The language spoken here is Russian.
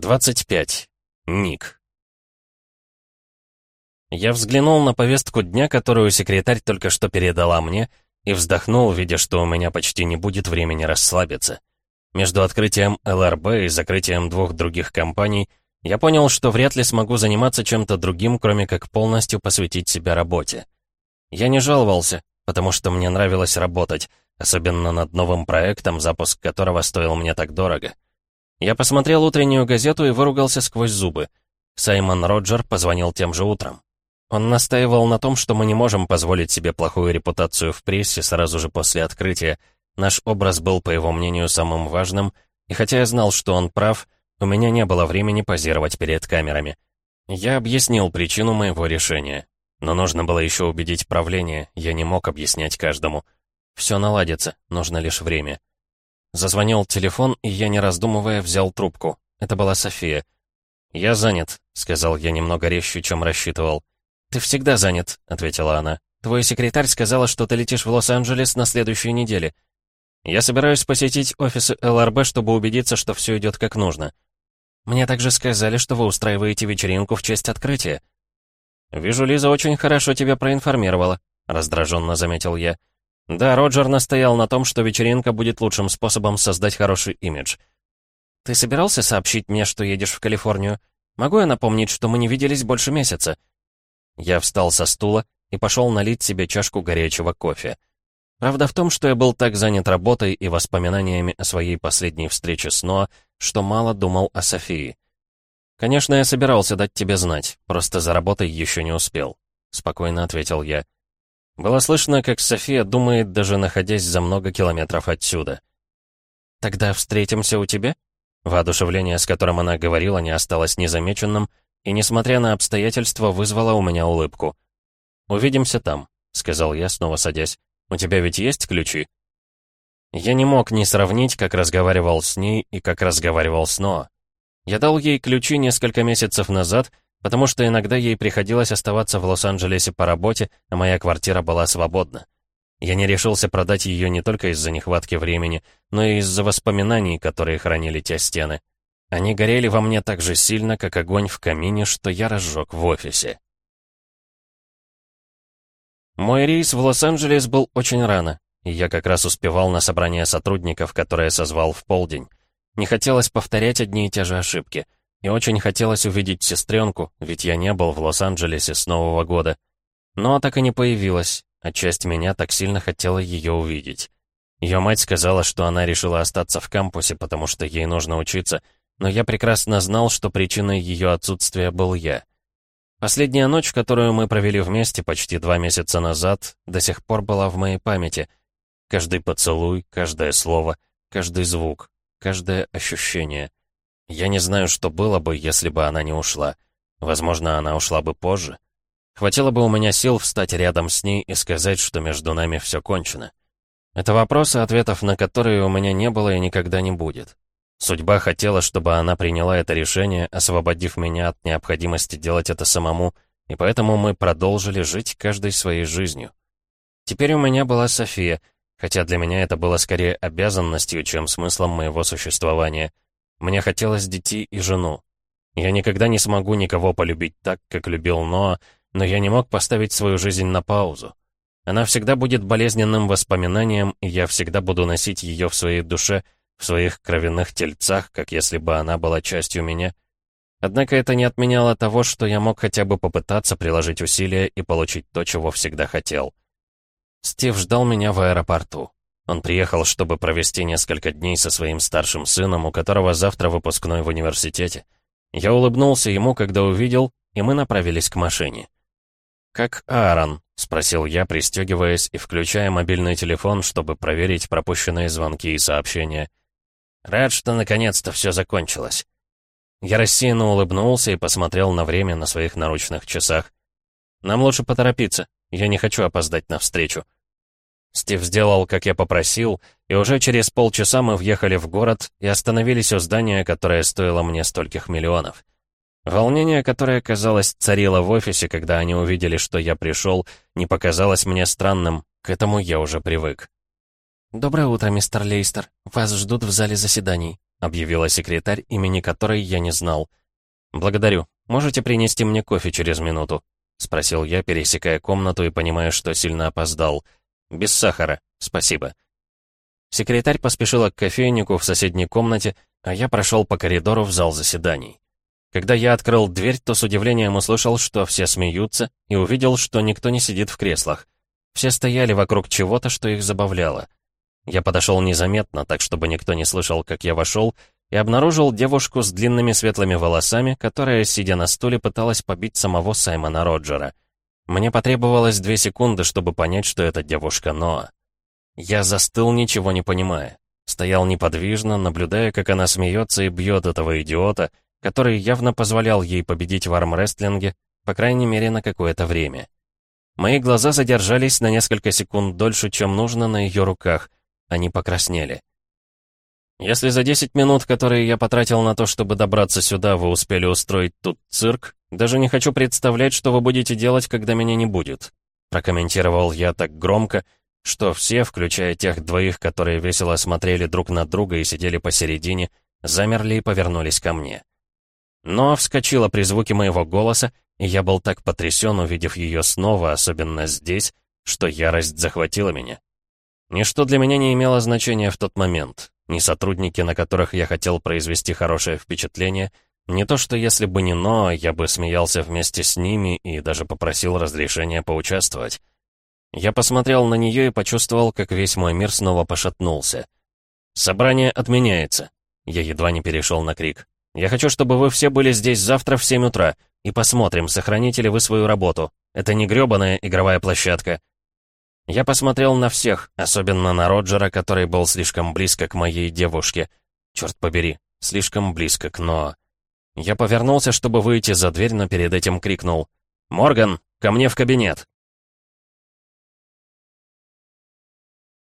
25. Ник. Я взглянул на повестку дня, которую секретарь только что передала мне, и вздохнул, видя, что у меня почти не будет времени расслабиться. Между открытием ЛРБ и закрытием двух других компаний я понял, что вряд ли смогу заниматься чем-то другим, кроме как полностью посвятить себя работе. Я не жаловался, потому что мне нравилось работать, особенно над новым проектом, запуск которого стоил мне так дорого. Я посмотрел утреннюю газету и выругался сквозь зубы. Саймон Роджер позвонил тем же утром. Он настаивал на том, что мы не можем позволить себе плохую репутацию в прессе сразу же после открытия. Наш образ был, по его мнению, самым важным, и хотя я знал, что он прав, у меня не было времени позировать перед камерами. Я объяснил причину моего решения. Но нужно было еще убедить правление, я не мог объяснять каждому. Все наладится, нужно лишь время. Зазвонил телефон, и я, не раздумывая, взял трубку. Это была София. «Я занят», — сказал я немного резче, чем рассчитывал. «Ты всегда занят», — ответила она. «Твой секретарь сказала, что ты летишь в Лос-Анджелес на следующей неделе. Я собираюсь посетить офисы ЛРБ, чтобы убедиться, что все идет как нужно. Мне также сказали, что вы устраиваете вечеринку в честь открытия». «Вижу, Лиза очень хорошо тебя проинформировала», — раздраженно заметил я. Да, Роджер настоял на том, что вечеринка будет лучшим способом создать хороший имидж. «Ты собирался сообщить мне, что едешь в Калифорнию? Могу я напомнить, что мы не виделись больше месяца?» Я встал со стула и пошел налить себе чашку горячего кофе. Правда в том, что я был так занят работой и воспоминаниями о своей последней встрече с Ноа, что мало думал о Софии. «Конечно, я собирался дать тебе знать, просто за работой еще не успел», — спокойно ответил я. Было слышно, как София думает, даже находясь за много километров отсюда. «Тогда встретимся у тебя?» Воодушевление, с которым она говорила, не осталось незамеченным, и, несмотря на обстоятельства, вызвало у меня улыбку. «Увидимся там», — сказал я, снова садясь. «У тебя ведь есть ключи?» Я не мог ни сравнить, как разговаривал с ней и как разговаривал с Ноа. Я дал ей ключи несколько месяцев назад, потому что иногда ей приходилось оставаться в Лос-Анджелесе по работе, а моя квартира была свободна. Я не решился продать ее не только из-за нехватки времени, но и из-за воспоминаний, которые хранили те стены. Они горели во мне так же сильно, как огонь в камине, что я разжег в офисе. Мой рейс в Лос-Анджелес был очень рано, и я как раз успевал на собрание сотрудников, которое созвал в полдень. Не хотелось повторять одни и те же ошибки — и очень хотелось увидеть сестренку, ведь я не был в Лос-Анджелесе с Нового года. Но так и не появилась, а часть меня так сильно хотела ее увидеть. Ее мать сказала, что она решила остаться в кампусе, потому что ей нужно учиться, но я прекрасно знал, что причиной ее отсутствия был я. Последняя ночь, которую мы провели вместе почти два месяца назад, до сих пор была в моей памяти. Каждый поцелуй, каждое слово, каждый звук, каждое ощущение — я не знаю, что было бы, если бы она не ушла. Возможно, она ушла бы позже. Хватило бы у меня сил встать рядом с ней и сказать, что между нами все кончено. Это вопросы, ответов на которые у меня не было и никогда не будет. Судьба хотела, чтобы она приняла это решение, освободив меня от необходимости делать это самому, и поэтому мы продолжили жить каждой своей жизнью. Теперь у меня была София, хотя для меня это было скорее обязанностью, чем смыслом моего существования. Мне хотелось детей и жену. Я никогда не смогу никого полюбить так, как любил Ноа, но я не мог поставить свою жизнь на паузу. Она всегда будет болезненным воспоминанием, и я всегда буду носить ее в своей душе, в своих кровяных тельцах, как если бы она была частью меня. Однако это не отменяло того, что я мог хотя бы попытаться приложить усилия и получить то, чего всегда хотел. Стив ждал меня в аэропорту. Он приехал, чтобы провести несколько дней со своим старшим сыном, у которого завтра выпускной в университете. Я улыбнулся ему, когда увидел, и мы направились к машине. «Как Аарон?» — спросил я, пристегиваясь и включая мобильный телефон, чтобы проверить пропущенные звонки и сообщения. «Рад, что наконец-то все закончилось». Я рассеянно улыбнулся и посмотрел на время на своих наручных часах. «Нам лучше поторопиться. Я не хочу опоздать на встречу». Стив сделал, как я попросил, и уже через полчаса мы въехали в город и остановились у здания, которое стоило мне стольких миллионов. Волнение, которое, казалось, царило в офисе, когда они увидели, что я пришел, не показалось мне странным, к этому я уже привык. «Доброе утро, мистер Лейстер. Вас ждут в зале заседаний», — объявила секретарь, имени которой я не знал. «Благодарю. Можете принести мне кофе через минуту?» — спросил я, пересекая комнату и понимая, что сильно опоздал. «Без сахара. Спасибо». Секретарь поспешила к кофейнику в соседней комнате, а я прошел по коридору в зал заседаний. Когда я открыл дверь, то с удивлением услышал, что все смеются, и увидел, что никто не сидит в креслах. Все стояли вокруг чего-то, что их забавляло. Я подошел незаметно, так чтобы никто не слышал, как я вошел, и обнаружил девушку с длинными светлыми волосами, которая, сидя на стуле, пыталась побить самого Саймона Роджера. Мне потребовалось две секунды, чтобы понять, что это девушка Ноа. Я застыл, ничего не понимая. Стоял неподвижно, наблюдая, как она смеется и бьет этого идиота, который явно позволял ей победить в армрестлинге, по крайней мере, на какое-то время. Мои глаза задержались на несколько секунд дольше, чем нужно на ее руках. Они покраснели. Если за 10 минут, которые я потратил на то, чтобы добраться сюда, вы успели устроить тут цирк, даже не хочу представлять, что вы будете делать, когда меня не будет. Прокомментировал я так громко, что все, включая тех двоих, которые весело смотрели друг на друга и сидели посередине, замерли и повернулись ко мне. Но вскочила при звуке моего голоса, и я был так потрясен, увидев ее снова, особенно здесь, что ярость захватила меня. Ничто для меня не имело значения в тот момент. Ни сотрудники, на которых я хотел произвести хорошее впечатление, не то что если бы не «но», я бы смеялся вместе с ними и даже попросил разрешения поучаствовать. Я посмотрел на нее и почувствовал, как весь мой мир снова пошатнулся. «Собрание отменяется». Я едва не перешел на крик. Я хочу, чтобы вы все были здесь завтра в 7 утра, и посмотрим, сохраните ли вы свою работу. Это не грёбаная игровая площадка. Я посмотрел на всех, особенно на Роджера, который был слишком близко к моей девушке. Черт побери, слишком близко к Ноа. Я повернулся, чтобы выйти за дверь, но перед этим крикнул. «Морган, ко мне в кабинет!»